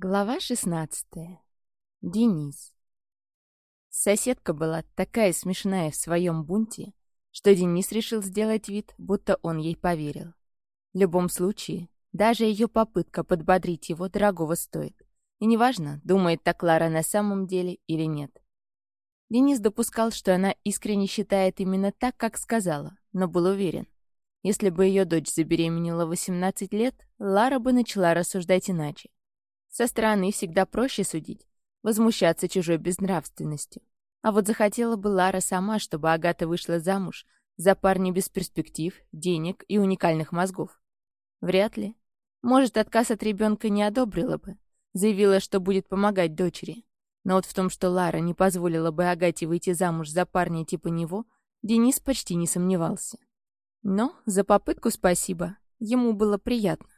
Глава 16. Денис. Соседка была такая смешная в своем бунте, что Денис решил сделать вид, будто он ей поверил. В любом случае, даже ее попытка подбодрить его дорогого стоит. И неважно, думает так Лара на самом деле или нет. Денис допускал, что она искренне считает именно так, как сказала, но был уверен. Если бы ее дочь забеременела 18 лет, Лара бы начала рассуждать иначе со стороны всегда проще судить, возмущаться чужой безнравственностью. А вот захотела бы Лара сама, чтобы Агата вышла замуж за парня без перспектив, денег и уникальных мозгов. Вряд ли. Может, отказ от ребенка не одобрила бы. Заявила, что будет помогать дочери. Но вот в том, что Лара не позволила бы Агате выйти замуж за парня типа него, Денис почти не сомневался. Но за попытку спасибо. Ему было приятно.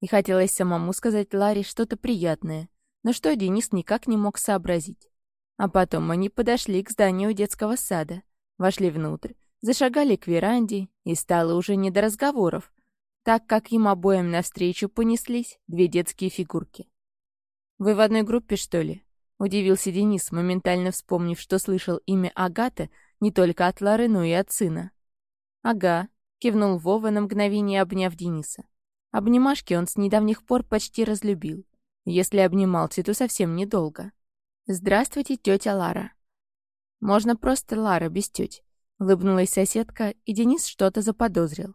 И хотелось самому сказать Ларе что-то приятное, но что Денис никак не мог сообразить. А потом они подошли к зданию детского сада, вошли внутрь, зашагали к веранде, и стало уже не до разговоров, так как им обоим навстречу понеслись две детские фигурки. «Вы в одной группе, что ли?» — удивился Денис, моментально вспомнив, что слышал имя Агата не только от Лары, но и от сына. «Ага», — кивнул Вова на мгновение, обняв Дениса. Обнимашки он с недавних пор почти разлюбил. Если обнимался, то совсем недолго. «Здравствуйте, тетя Лара». «Можно просто Лара, без теть», — улыбнулась соседка, и Денис что-то заподозрил.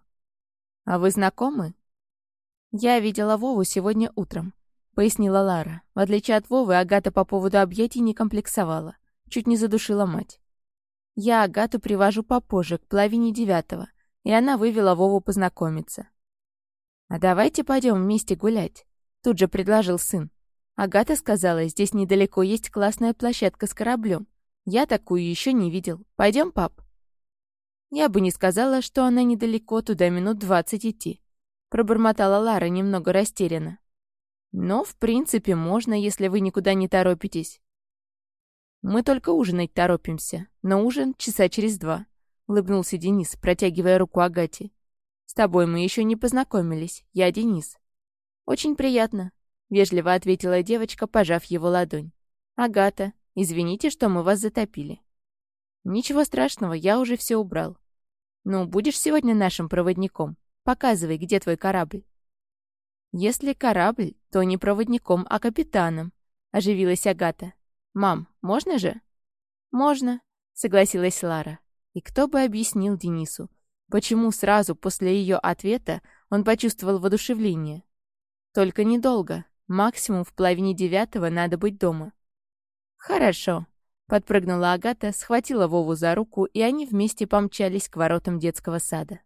«А вы знакомы?» «Я видела Вову сегодня утром», — пояснила Лара. В отличие от Вовы, Агата по поводу объятий не комплексовала. Чуть не задушила мать. «Я Агату привожу попозже, к половине девятого, и она вывела Вову познакомиться. «А давайте пойдем вместе гулять», — тут же предложил сын. Агата сказала, здесь недалеко есть классная площадка с кораблем. Я такую еще не видел. Пойдем, пап? Я бы не сказала, что она недалеко, туда минут двадцать идти. Пробормотала Лара немного растерянно. Но, в принципе, можно, если вы никуда не торопитесь. Мы только ужинать торопимся. На ужин часа через два. Улыбнулся Денис, протягивая руку Агате. «С тобой мы еще не познакомились. Я Денис». «Очень приятно», — вежливо ответила девочка, пожав его ладонь. «Агата, извините, что мы вас затопили». «Ничего страшного, я уже все убрал». «Ну, будешь сегодня нашим проводником? Показывай, где твой корабль». «Если корабль, то не проводником, а капитаном», — оживилась Агата. «Мам, можно же?» «Можно», — согласилась Лара. И кто бы объяснил Денису, Почему сразу после ее ответа он почувствовал воодушевление? Только недолго. Максимум в половине девятого надо быть дома. «Хорошо», — подпрыгнула Агата, схватила Вову за руку, и они вместе помчались к воротам детского сада.